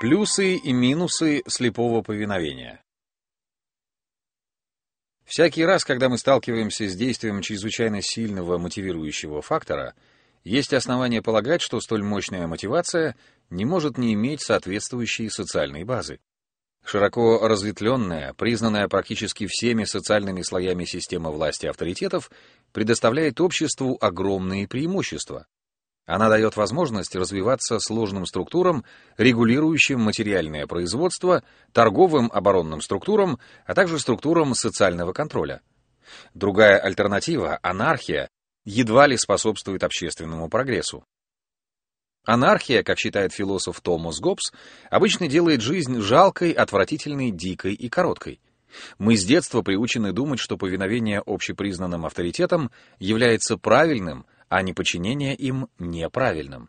Плюсы и минусы слепого повиновения. Всякий раз, когда мы сталкиваемся с действием чрезвычайно сильного мотивирующего фактора, есть основания полагать, что столь мощная мотивация не может не иметь соответствующей социальной базы. Широко разветвленная, признанная практически всеми социальными слоями система власти авторитетов, предоставляет обществу огромные преимущества. Она дает возможность развиваться сложным структурам, регулирующим материальное производство, торговым оборонным структурам, а также структурам социального контроля. Другая альтернатива, анархия, едва ли способствует общественному прогрессу. Анархия, как считает философ Томас Гоббс, обычно делает жизнь жалкой, отвратительной, дикой и короткой. Мы с детства приучены думать, что повиновение общепризнанным авторитетам является правильным, а неподчинение им неправильным.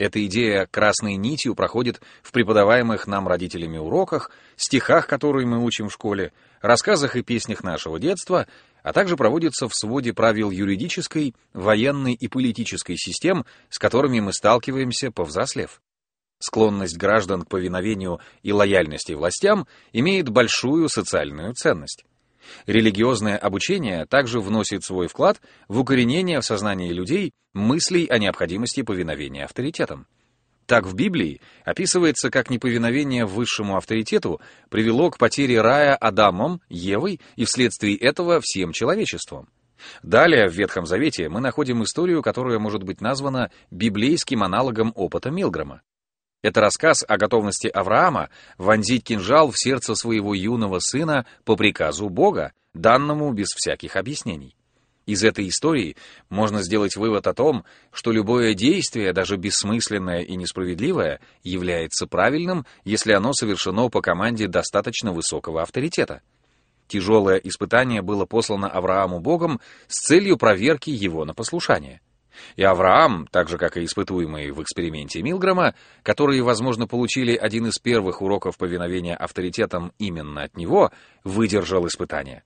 Эта идея красной нитью проходит в преподаваемых нам родителями уроках, стихах, которые мы учим в школе, рассказах и песнях нашего детства, а также проводится в своде правил юридической, военной и политической систем, с которыми мы сталкиваемся, повзрослев. Склонность граждан к повиновению и лояльности властям имеет большую социальную ценность. Религиозное обучение также вносит свой вклад в укоренение в сознании людей мыслей о необходимости повиновения авторитетам. Так в Библии описывается, как неповиновение высшему авторитету привело к потере рая Адамом, Евой и вследствие этого всем человечеством. Далее в Ветхом Завете мы находим историю, которая может быть названа библейским аналогом опыта Милгрома. Это рассказ о готовности Авраама вонзить кинжал в сердце своего юного сына по приказу Бога, данному без всяких объяснений. Из этой истории можно сделать вывод о том, что любое действие, даже бессмысленное и несправедливое, является правильным, если оно совершено по команде достаточно высокого авторитета. Тяжелое испытание было послано Аврааму Богом с целью проверки его на послушание. И Авраам, так же как и испытуемые в эксперименте Милгрома, которые, возможно, получили один из первых уроков повиновения авторитетам именно от него, выдержал испытание.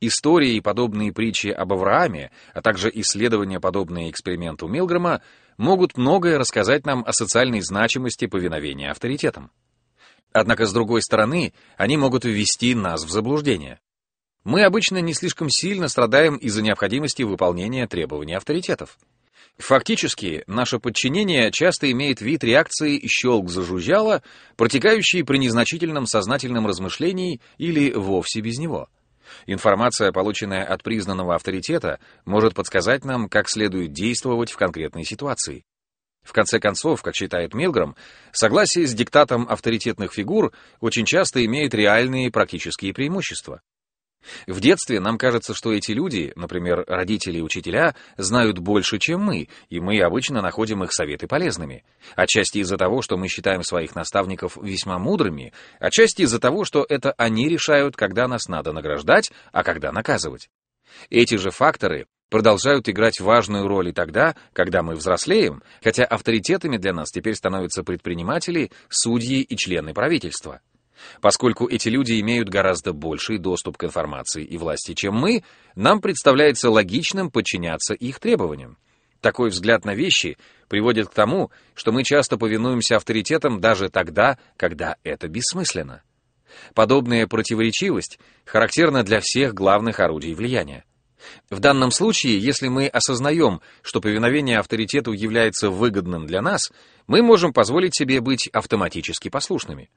Истории и подобные притчи об Аврааме, а также исследования, подобные эксперименту Милгрома, могут многое рассказать нам о социальной значимости повиновения авторитетам. Однако, с другой стороны, они могут ввести нас в заблуждение. Мы обычно не слишком сильно страдаем из-за необходимости выполнения требований авторитетов. Фактически, наше подчинение часто имеет вид реакции «щелк-зажужжало», протекающей при незначительном сознательном размышлении или вовсе без него. Информация, полученная от признанного авторитета, может подсказать нам, как следует действовать в конкретной ситуации. В конце концов, как считает Милграм, согласие с диктатом авторитетных фигур очень часто имеет реальные практические преимущества. В детстве нам кажется, что эти люди, например, родители и учителя, знают больше, чем мы, и мы обычно находим их советы полезными. Отчасти из-за того, что мы считаем своих наставников весьма мудрыми, отчасти из-за того, что это они решают, когда нас надо награждать, а когда наказывать. Эти же факторы продолжают играть важную роль и тогда, когда мы взрослеем, хотя авторитетами для нас теперь становятся предприниматели, судьи и члены правительства. Поскольку эти люди имеют гораздо больший доступ к информации и власти, чем мы, нам представляется логичным подчиняться их требованиям. Такой взгляд на вещи приводит к тому, что мы часто повинуемся авторитетам даже тогда, когда это бессмысленно. Подобная противоречивость характерна для всех главных орудий влияния. В данном случае, если мы осознаем, что повиновение авторитету является выгодным для нас, мы можем позволить себе быть автоматически послушными.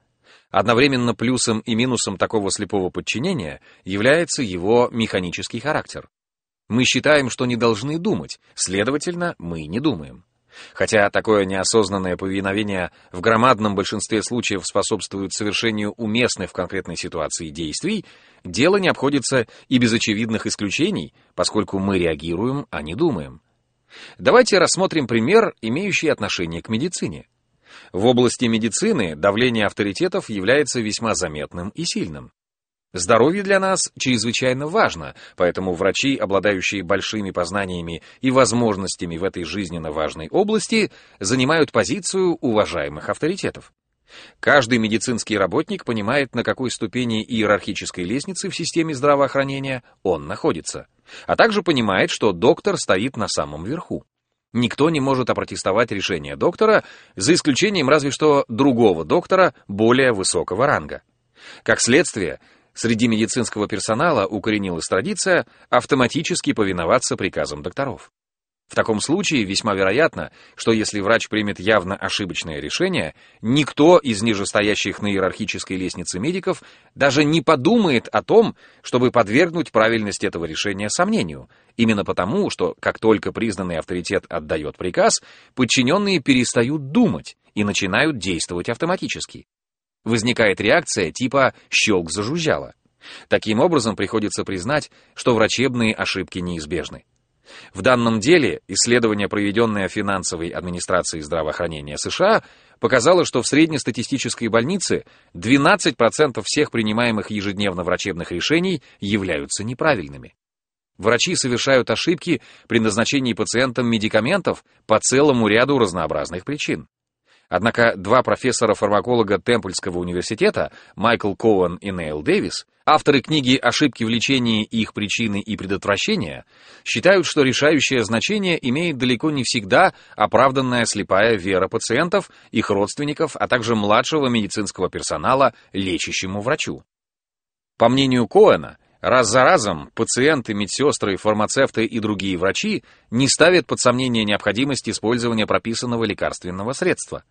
Одновременно плюсом и минусом такого слепого подчинения является его механический характер. Мы считаем, что не должны думать, следовательно, мы не думаем. Хотя такое неосознанное повиновение в громадном большинстве случаев способствует совершению уместных в конкретной ситуации действий, дело не обходится и без очевидных исключений, поскольку мы реагируем, а не думаем. Давайте рассмотрим пример, имеющий отношение к медицине. В области медицины давление авторитетов является весьма заметным и сильным. Здоровье для нас чрезвычайно важно, поэтому врачи, обладающие большими познаниями и возможностями в этой жизненно важной области, занимают позицию уважаемых авторитетов. Каждый медицинский работник понимает, на какой ступени иерархической лестницы в системе здравоохранения он находится, а также понимает, что доктор стоит на самом верху. Никто не может опротестовать решение доктора, за исключением разве что другого доктора более высокого ранга. Как следствие, среди медицинского персонала укоренилась традиция автоматически повиноваться приказам докторов. В таком случае весьма вероятно, что если врач примет явно ошибочное решение, никто из нижестоящих на иерархической лестнице медиков даже не подумает о том, чтобы подвергнуть правильность этого решения сомнению, именно потому, что как только признанный авторитет отдает приказ, подчиненные перестают думать и начинают действовать автоматически. Возникает реакция типа «щелк зажужжало». Таким образом, приходится признать, что врачебные ошибки неизбежны. В данном деле исследование, проведенное финансовой администрацией здравоохранения США, показало, что в среднестатистической больнице 12% всех принимаемых ежедневно врачебных решений являются неправильными. Врачи совершают ошибки при назначении пациентам медикаментов по целому ряду разнообразных причин. Однако два профессора-фармаколога Темпельского университета, Майкл Коуэн и Нейл Дэвис, авторы книги «Ошибки в лечении. Их причины и предотвращения», считают, что решающее значение имеет далеко не всегда оправданная слепая вера пациентов, их родственников, а также младшего медицинского персонала лечащему врачу. По мнению Коэна, Раз за разом пациенты, медсестры, фармацевты и другие врачи не ставят под сомнение необходимость использования прописанного лекарственного средства.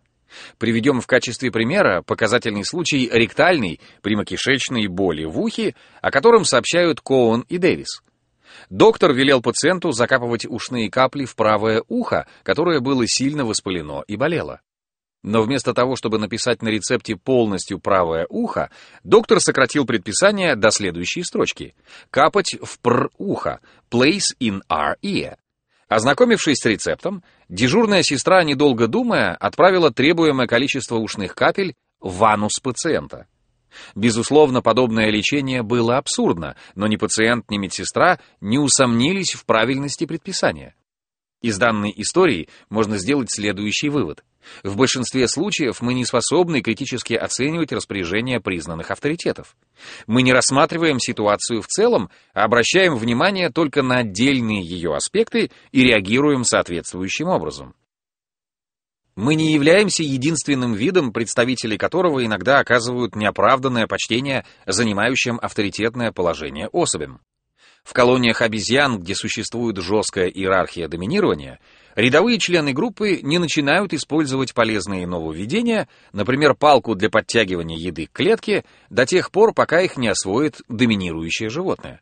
Приведем в качестве примера показательный случай ректальной прямокишечной боли в ухе, о котором сообщают Коун и Дэвис. Доктор велел пациенту закапывать ушные капли в правое ухо, которое было сильно воспалено и болело. Но вместо того, чтобы написать на рецепте полностью правое ухо, доктор сократил предписание до следующей строчки. Капать в пр ухо, place in our ear. Ознакомившись с рецептом, дежурная сестра, недолго думая, отправила требуемое количество ушных капель в анус пациента. Безусловно, подобное лечение было абсурдно, но ни пациент, ни медсестра не усомнились в правильности предписания. Из данной истории можно сделать следующий вывод. В большинстве случаев мы не способны критически оценивать распоряжения признанных авторитетов. Мы не рассматриваем ситуацию в целом, а обращаем внимание только на отдельные ее аспекты и реагируем соответствующим образом. Мы не являемся единственным видом, представители которого иногда оказывают неоправданное почтение занимающим авторитетное положение особям. В колониях обезьян, где существует жесткая иерархия доминирования, рядовые члены группы не начинают использовать полезные нововведения, например, палку для подтягивания еды к клетке, до тех пор, пока их не освоит доминирующее животное.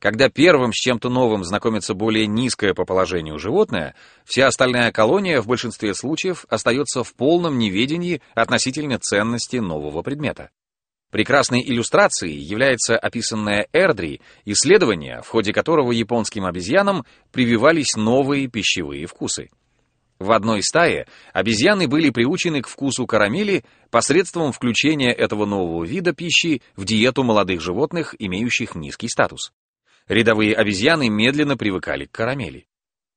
Когда первым с чем-то новым знакомится более низкое по положению животное, вся остальная колония в большинстве случаев остается в полном неведении относительно ценности нового предмета. Прекрасной иллюстрацией является описанное Эрдри исследование, в ходе которого японским обезьянам прививались новые пищевые вкусы. В одной стае обезьяны были приучены к вкусу карамели посредством включения этого нового вида пищи в диету молодых животных, имеющих низкий статус. Рядовые обезьяны медленно привыкали к карамели.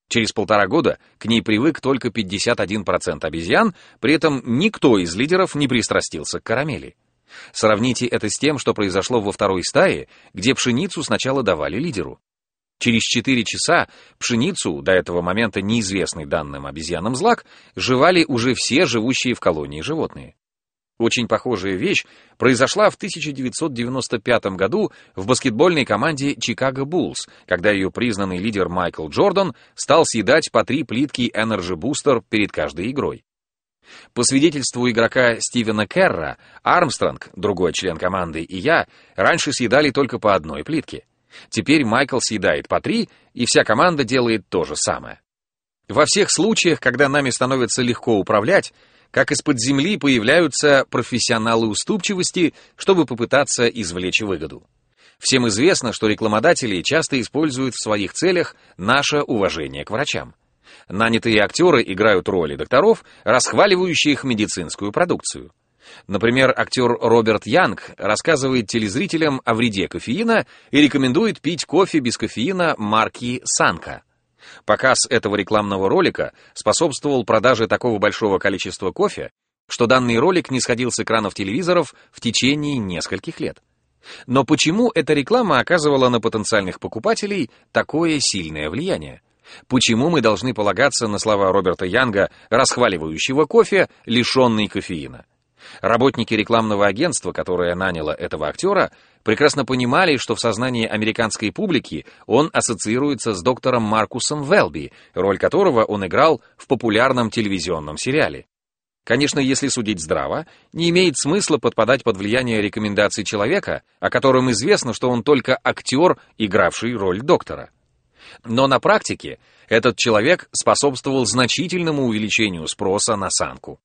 Через полтора года к ней привык только 51% обезьян, при этом никто из лидеров не пристрастился к карамели. Сравните это с тем, что произошло во второй стае, где пшеницу сначала давали лидеру. Через 4 часа пшеницу, до этого момента неизвестный данным обезьянам злак, жевали уже все живущие в колонии животные. Очень похожая вещь произошла в 1995 году в баскетбольной команде Chicago Bulls, когда ее признанный лидер Майкл Джордан стал съедать по три плитки Energy Booster перед каждой игрой. По свидетельству игрока Стивена Керра, Армстронг, другой член команды, и я раньше съедали только по одной плитке. Теперь Майкл съедает по три, и вся команда делает то же самое. Во всех случаях, когда нами становится легко управлять, как из-под земли появляются профессионалы уступчивости, чтобы попытаться извлечь выгоду. Всем известно, что рекламодатели часто используют в своих целях наше уважение к врачам. Нанятые актеры играют роли докторов, расхваливающих медицинскую продукцию. Например, актер Роберт Янг рассказывает телезрителям о вреде кофеина и рекомендует пить кофе без кофеина марки «Санка». Показ этого рекламного ролика способствовал продаже такого большого количества кофе, что данный ролик не сходил с экранов телевизоров в течение нескольких лет. Но почему эта реклама оказывала на потенциальных покупателей такое сильное влияние? Почему мы должны полагаться на слова Роберта Янга, расхваливающего кофе, лишенный кофеина? Работники рекламного агентства, которое наняло этого актера, прекрасно понимали, что в сознании американской публики он ассоциируется с доктором Маркусом Велби, роль которого он играл в популярном телевизионном сериале. Конечно, если судить здраво, не имеет смысла подпадать под влияние рекомендаций человека, о котором известно, что он только актер, игравший роль доктора. Но на практике этот человек способствовал значительному увеличению спроса на санку.